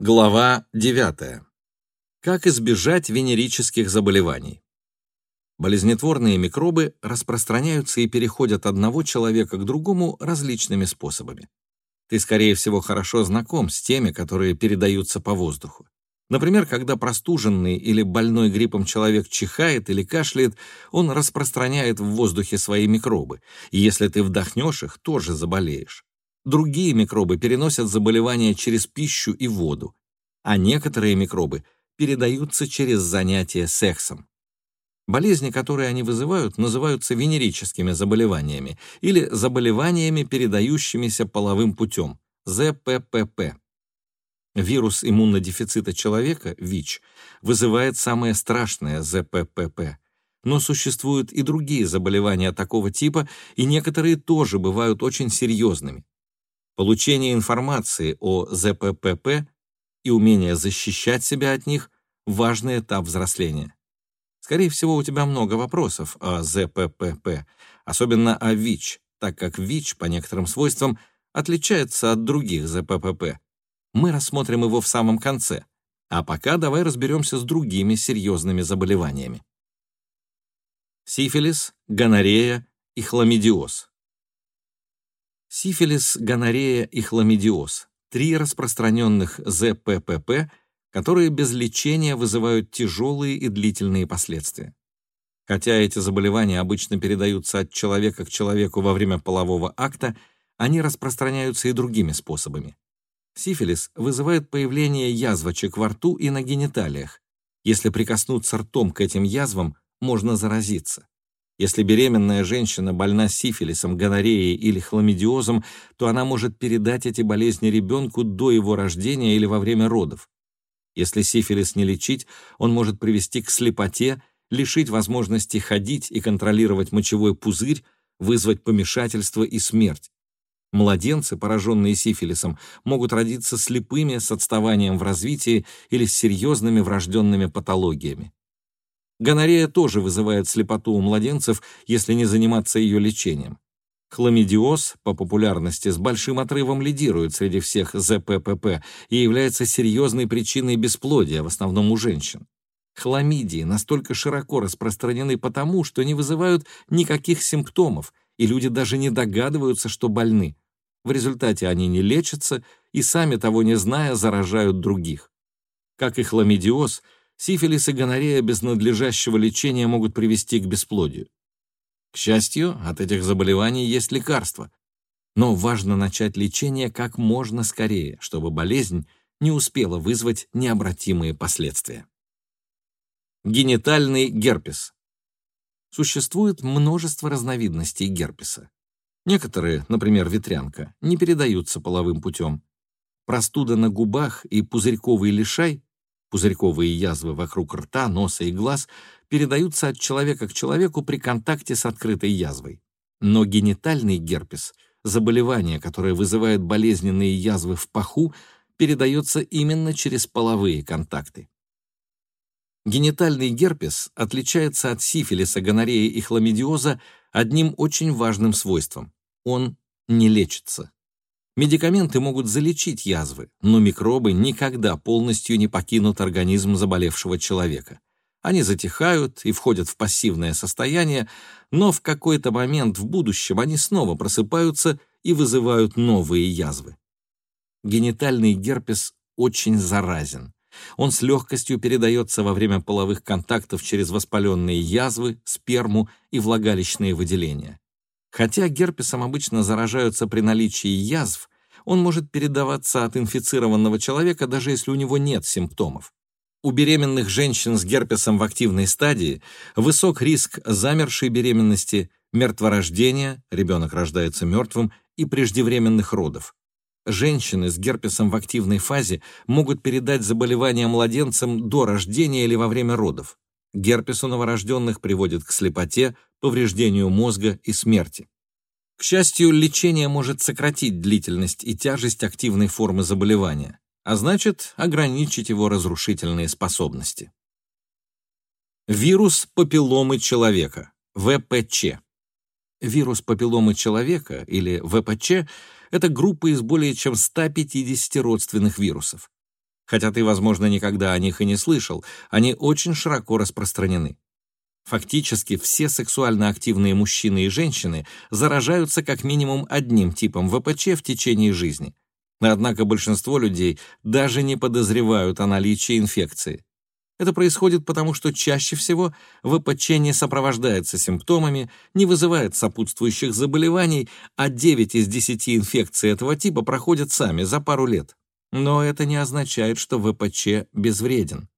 Глава 9. Как избежать венерических заболеваний? Болезнетворные микробы распространяются и переходят одного человека к другому различными способами. Ты, скорее всего, хорошо знаком с теми, которые передаются по воздуху. Например, когда простуженный или больной гриппом человек чихает или кашляет, он распространяет в воздухе свои микробы, и если ты вдохнешь их, тоже заболеешь. Другие микробы переносят заболевания через пищу и воду, а некоторые микробы передаются через занятия сексом. Болезни, которые они вызывают, называются венерическими заболеваниями или заболеваниями, передающимися половым путем, ЗППП. Вирус иммунодефицита человека, ВИЧ, вызывает самое страшное ЗППП. Но существуют и другие заболевания такого типа, и некоторые тоже бывают очень серьезными. Получение информации о ЗППП и умение защищать себя от них — важный этап взросления. Скорее всего, у тебя много вопросов о ЗППП, особенно о ВИЧ, так как ВИЧ по некоторым свойствам отличается от других ЗППП. Мы рассмотрим его в самом конце, а пока давай разберемся с другими серьезными заболеваниями. Сифилис, гонорея и хламидиоз. Сифилис, гонорея и хламидиоз – три распространенных ЗППП, которые без лечения вызывают тяжелые и длительные последствия. Хотя эти заболевания обычно передаются от человека к человеку во время полового акта, они распространяются и другими способами. Сифилис вызывает появление язвочек во рту и на гениталиях. Если прикоснуться ртом к этим язвам, можно заразиться. Если беременная женщина больна сифилисом, гонореей или хламидиозом, то она может передать эти болезни ребенку до его рождения или во время родов. Если сифилис не лечить, он может привести к слепоте, лишить возможности ходить и контролировать мочевой пузырь, вызвать помешательство и смерть. Младенцы, пораженные сифилисом, могут родиться слепыми с отставанием в развитии или с серьезными врожденными патологиями. Гонорея тоже вызывает слепоту у младенцев, если не заниматься ее лечением. Хламидиоз по популярности с большим отрывом лидирует среди всех ЗППП и является серьезной причиной бесплодия, в основном у женщин. Хламидии настолько широко распространены потому, что не вызывают никаких симптомов, и люди даже не догадываются, что больны. В результате они не лечатся и, сами того не зная, заражают других. Как и хламидиоз, сифилис и гонорея без надлежащего лечения могут привести к бесплодию. К счастью, от этих заболеваний есть лекарства, но важно начать лечение как можно скорее, чтобы болезнь не успела вызвать необратимые последствия. Генитальный герпес. Существует множество разновидностей герпеса. Некоторые, например, ветрянка, не передаются половым путем. Простуда на губах и пузырьковый лишай Пузырьковые язвы вокруг рта, носа и глаз передаются от человека к человеку при контакте с открытой язвой. Но генитальный герпес, заболевание, которое вызывает болезненные язвы в паху, передается именно через половые контакты. Генитальный герпес отличается от сифилиса, гонореи и хламидиоза одним очень важным свойством – он не лечится. Медикаменты могут залечить язвы, но микробы никогда полностью не покинут организм заболевшего человека. Они затихают и входят в пассивное состояние, но в какой-то момент в будущем они снова просыпаются и вызывают новые язвы. Генитальный герпес очень заразен. Он с легкостью передается во время половых контактов через воспаленные язвы, сперму и влагалищные выделения. Хотя герпесом обычно заражаются при наличии язв, он может передаваться от инфицированного человека, даже если у него нет симптомов. У беременных женщин с герпесом в активной стадии высок риск замершей беременности, мертворождения, ребенок рождается мертвым, и преждевременных родов. Женщины с герпесом в активной фазе могут передать заболевание младенцам до рождения или во время родов. Герпес у новорожденных приводит к слепоте, повреждению мозга и смерти. К счастью, лечение может сократить длительность и тяжесть активной формы заболевания, а значит, ограничить его разрушительные способности. Вирус папилломы человека, ВПЧ. Вирус папилломы человека, или ВПЧ, это группа из более чем 150 родственных вирусов. Хотя ты, возможно, никогда о них и не слышал, они очень широко распространены. Фактически все сексуально активные мужчины и женщины заражаются как минимум одним типом ВПЧ в течение жизни. Однако большинство людей даже не подозревают о наличии инфекции. Это происходит потому, что чаще всего ВПЧ не сопровождается симптомами, не вызывает сопутствующих заболеваний, а 9 из 10 инфекций этого типа проходят сами за пару лет. Но это не означает, что ВПЧ безвреден.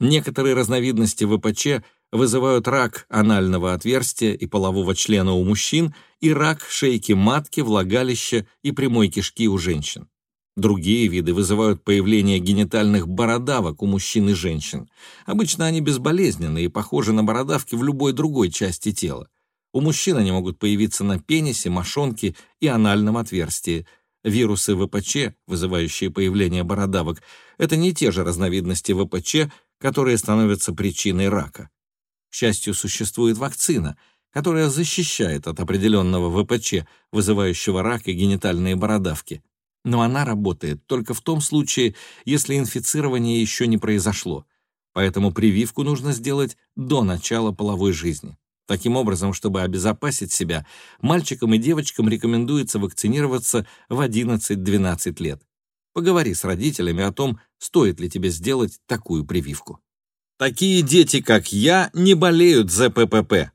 Некоторые разновидности ВПЧ вызывают рак анального отверстия и полового члена у мужчин и рак шейки матки, влагалища и прямой кишки у женщин. Другие виды вызывают появление генитальных бородавок у мужчин и женщин. Обычно они безболезненны и похожи на бородавки в любой другой части тела. У мужчин они могут появиться на пенисе, мошонке и анальном отверстии. Вирусы ВПЧ, вызывающие появление бородавок, это не те же разновидности ВПЧ, которые становятся причиной рака. К счастью, существует вакцина, которая защищает от определенного ВПЧ, вызывающего рак и генитальные бородавки но она работает только в том случае, если инфицирование еще не произошло. Поэтому прививку нужно сделать до начала половой жизни. Таким образом, чтобы обезопасить себя, мальчикам и девочкам рекомендуется вакцинироваться в 11-12 лет. Поговори с родителями о том, стоит ли тебе сделать такую прививку. Такие дети, как я, не болеют ЗППП.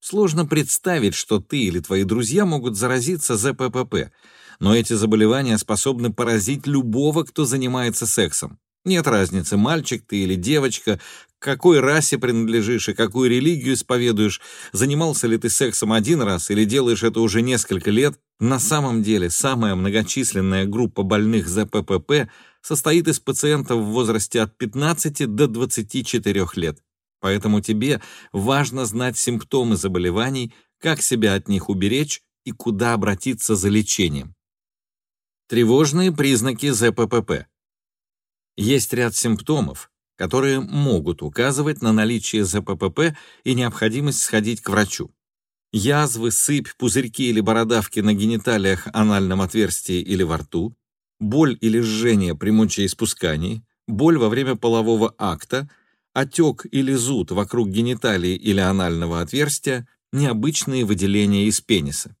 Сложно представить, что ты или твои друзья могут заразиться ЗППП, но эти заболевания способны поразить любого, кто занимается сексом. Нет разницы, мальчик ты или девочка, к какой расе принадлежишь и какую религию исповедуешь, занимался ли ты сексом один раз или делаешь это уже несколько лет, на самом деле самая многочисленная группа больных ЗППП состоит из пациентов в возрасте от 15 до 24 лет. Поэтому тебе важно знать симптомы заболеваний, как себя от них уберечь и куда обратиться за лечением. Тревожные признаки ЗППП. Есть ряд симптомов, которые могут указывать на наличие ЗППП и необходимость сходить к врачу. Язвы, сыпь, пузырьки или бородавки на гениталиях, анальном отверстии или во рту, боль или жжение при мочеиспускании, боль во время полового акта, отек или зуд вокруг гениталии или анального отверстия, необычные выделения из пениса.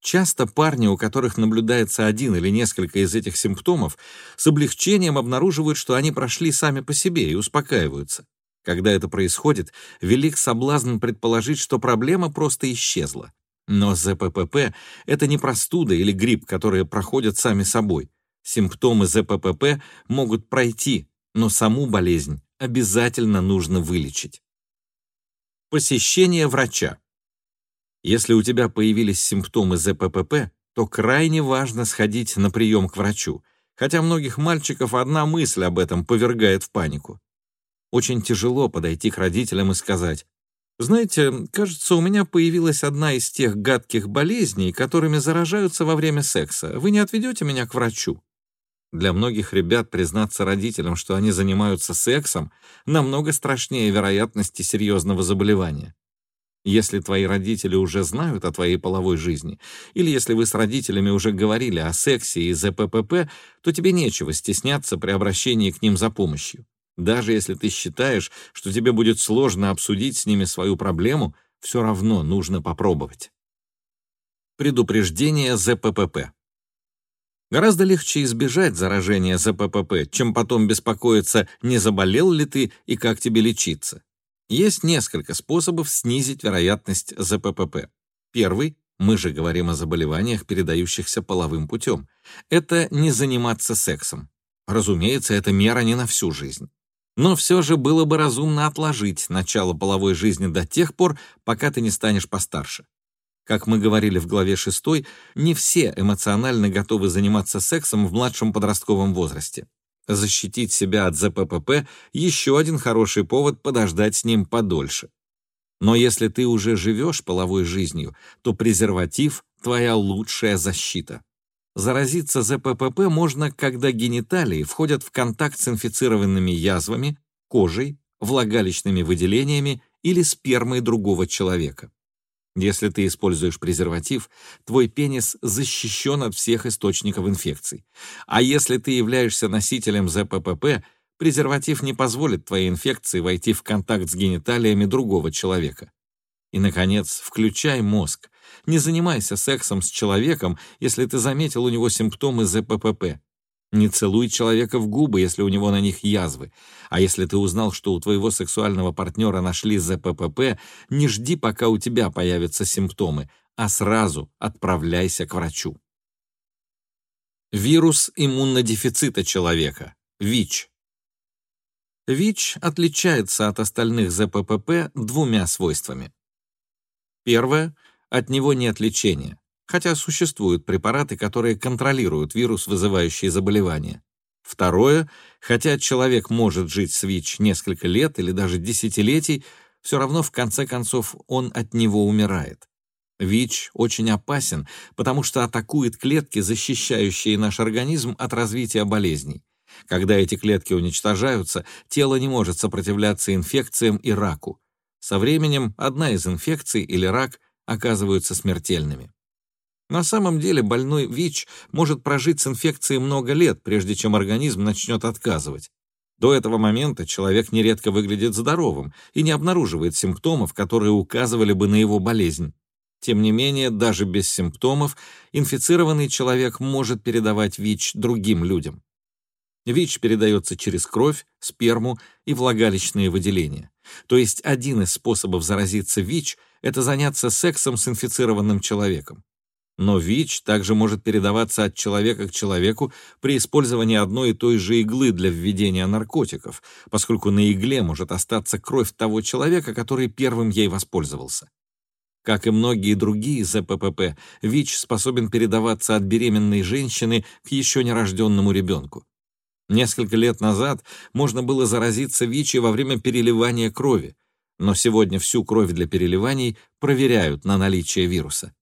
Часто парни, у которых наблюдается один или несколько из этих симптомов, с облегчением обнаруживают, что они прошли сами по себе и успокаиваются. Когда это происходит, велик соблазн предположить, что проблема просто исчезла. Но ЗППП — это не простуда или грипп, которые проходят сами собой. Симптомы ЗППП могут пройти, но саму болезнь обязательно нужно вылечить. Посещение врача. Если у тебя появились симптомы ЗППП, то крайне важно сходить на прием к врачу, хотя многих мальчиков одна мысль об этом повергает в панику. Очень тяжело подойти к родителям и сказать, «Знаете, кажется, у меня появилась одна из тех гадких болезней, которыми заражаются во время секса. Вы не отведете меня к врачу?» Для многих ребят признаться родителям, что они занимаются сексом, намного страшнее вероятности серьезного заболевания. Если твои родители уже знают о твоей половой жизни, или если вы с родителями уже говорили о сексе и ЗППП, то тебе нечего стесняться при обращении к ним за помощью. Даже если ты считаешь, что тебе будет сложно обсудить с ними свою проблему, все равно нужно попробовать. Предупреждение ЗППП. Гораздо легче избежать заражения ЗППП, чем потом беспокоиться, не заболел ли ты и как тебе лечиться. Есть несколько способов снизить вероятность ЗППП. Первый — мы же говорим о заболеваниях, передающихся половым путем. Это не заниматься сексом. Разумеется, это мера не на всю жизнь. Но все же было бы разумно отложить начало половой жизни до тех пор, пока ты не станешь постарше. Как мы говорили в главе 6, не все эмоционально готовы заниматься сексом в младшем подростковом возрасте. Защитить себя от ЗППП — еще один хороший повод подождать с ним подольше. Но если ты уже живешь половой жизнью, то презерватив — твоя лучшая защита. Заразиться ЗППП можно, когда гениталии входят в контакт с инфицированными язвами, кожей, влагалищными выделениями или спермой другого человека. Если ты используешь презерватив, твой пенис защищен от всех источников инфекций. А если ты являешься носителем ЗППП, презерватив не позволит твоей инфекции войти в контакт с гениталиями другого человека. И, наконец, включай мозг. Не занимайся сексом с человеком, если ты заметил у него симптомы ЗППП. Не целуй человека в губы, если у него на них язвы. А если ты узнал, что у твоего сексуального партнера нашли ЗППП, не жди, пока у тебя появятся симптомы, а сразу отправляйся к врачу. Вирус иммунодефицита человека. ВИЧ. ВИЧ отличается от остальных ЗППП двумя свойствами. Первое — от него нет лечения хотя существуют препараты, которые контролируют вирус, вызывающий заболевание. Второе, хотя человек может жить с ВИЧ несколько лет или даже десятилетий, все равно в конце концов он от него умирает. ВИЧ очень опасен, потому что атакует клетки, защищающие наш организм от развития болезней. Когда эти клетки уничтожаются, тело не может сопротивляться инфекциям и раку. Со временем одна из инфекций или рак оказываются смертельными. На самом деле больной ВИЧ может прожить с инфекцией много лет, прежде чем организм начнет отказывать. До этого момента человек нередко выглядит здоровым и не обнаруживает симптомов, которые указывали бы на его болезнь. Тем не менее, даже без симптомов инфицированный человек может передавать ВИЧ другим людям. ВИЧ передается через кровь, сперму и влагалищные выделения. То есть один из способов заразиться ВИЧ – это заняться сексом с инфицированным человеком. Но ВИЧ также может передаваться от человека к человеку при использовании одной и той же иглы для введения наркотиков, поскольку на игле может остаться кровь того человека, который первым ей воспользовался. Как и многие другие ЗППП, ВИЧ способен передаваться от беременной женщины к еще нерожденному ребенку. Несколько лет назад можно было заразиться ВИЧ во время переливания крови, но сегодня всю кровь для переливаний проверяют на наличие вируса.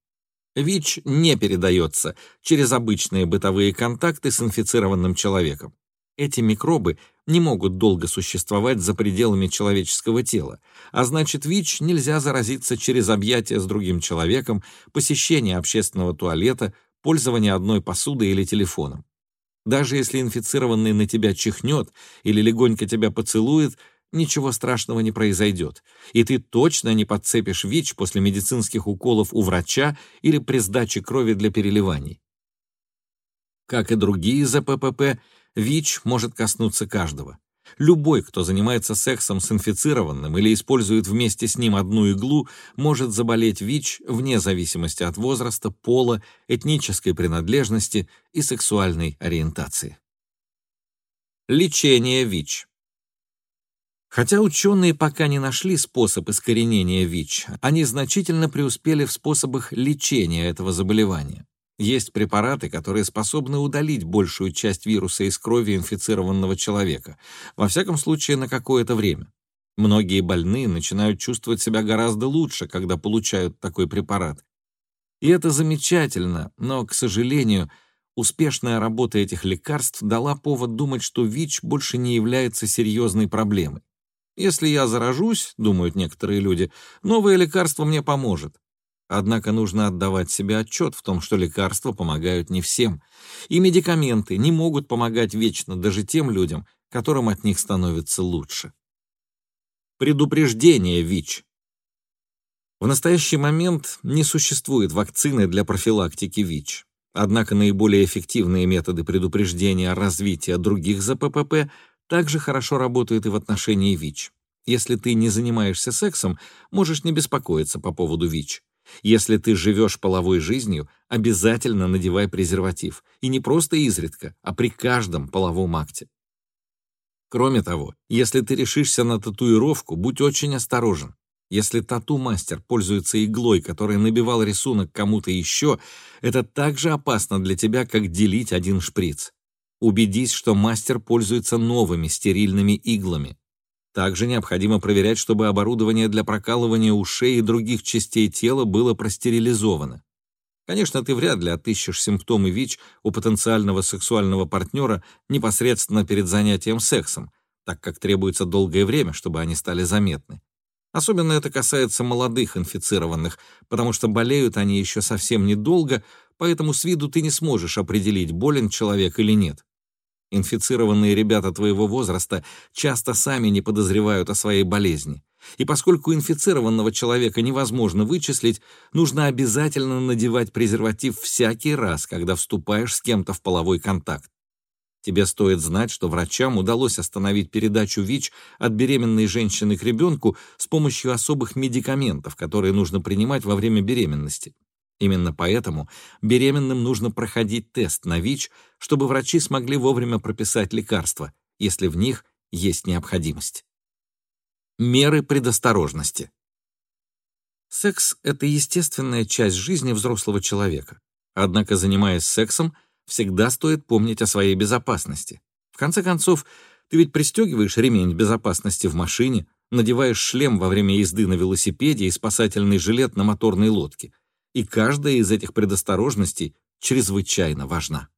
ВИЧ не передается через обычные бытовые контакты с инфицированным человеком. Эти микробы не могут долго существовать за пределами человеческого тела, а значит, ВИЧ нельзя заразиться через объятия с другим человеком, посещение общественного туалета, пользование одной посудой или телефоном. Даже если инфицированный на тебя чихнет или легонько тебя поцелует, ничего страшного не произойдет, и ты точно не подцепишь ВИЧ после медицинских уколов у врача или при сдаче крови для переливаний. Как и другие ЗППП, ВИЧ может коснуться каждого. Любой, кто занимается сексом с инфицированным или использует вместе с ним одну иглу, может заболеть ВИЧ вне зависимости от возраста, пола, этнической принадлежности и сексуальной ориентации. Лечение ВИЧ. Хотя ученые пока не нашли способ искоренения ВИЧ, они значительно преуспели в способах лечения этого заболевания. Есть препараты, которые способны удалить большую часть вируса из крови инфицированного человека, во всяком случае на какое-то время. Многие больные начинают чувствовать себя гораздо лучше, когда получают такой препарат. И это замечательно, но, к сожалению, успешная работа этих лекарств дала повод думать, что ВИЧ больше не является серьезной проблемой. Если я заражусь, думают некоторые люди, новое лекарство мне поможет. Однако нужно отдавать себе отчет в том, что лекарства помогают не всем, и медикаменты не могут помогать вечно даже тем людям, которым от них становится лучше. Предупреждение ВИЧ. В настоящий момент не существует вакцины для профилактики ВИЧ. Однако наиболее эффективные методы предупреждения развития других ЗППП также хорошо работает и в отношении ВИЧ. Если ты не занимаешься сексом, можешь не беспокоиться по поводу ВИЧ. Если ты живешь половой жизнью, обязательно надевай презерватив. И не просто изредка, а при каждом половом акте. Кроме того, если ты решишься на татуировку, будь очень осторожен. Если тату-мастер пользуется иглой, которая набивал рисунок кому-то еще, это так же опасно для тебя, как делить один шприц. Убедись, что мастер пользуется новыми стерильными иглами. Также необходимо проверять, чтобы оборудование для прокалывания ушей и других частей тела было простерилизовано. Конечно, ты вряд ли отыщешь симптомы ВИЧ у потенциального сексуального партнера непосредственно перед занятием сексом, так как требуется долгое время, чтобы они стали заметны. Особенно это касается молодых инфицированных, потому что болеют они еще совсем недолго, поэтому с виду ты не сможешь определить, болен человек или нет. Инфицированные ребята твоего возраста часто сами не подозревают о своей болезни. И поскольку инфицированного человека невозможно вычислить, нужно обязательно надевать презерватив всякий раз, когда вступаешь с кем-то в половой контакт. Тебе стоит знать, что врачам удалось остановить передачу ВИЧ от беременной женщины к ребенку с помощью особых медикаментов, которые нужно принимать во время беременности. Именно поэтому беременным нужно проходить тест на ВИЧ, чтобы врачи смогли вовремя прописать лекарства, если в них есть необходимость. Меры предосторожности. Секс — это естественная часть жизни взрослого человека. Однако, занимаясь сексом, всегда стоит помнить о своей безопасности. В конце концов, ты ведь пристегиваешь ремень безопасности в машине, надеваешь шлем во время езды на велосипеде и спасательный жилет на моторной лодке. И каждая из этих предосторожностей чрезвычайно важна.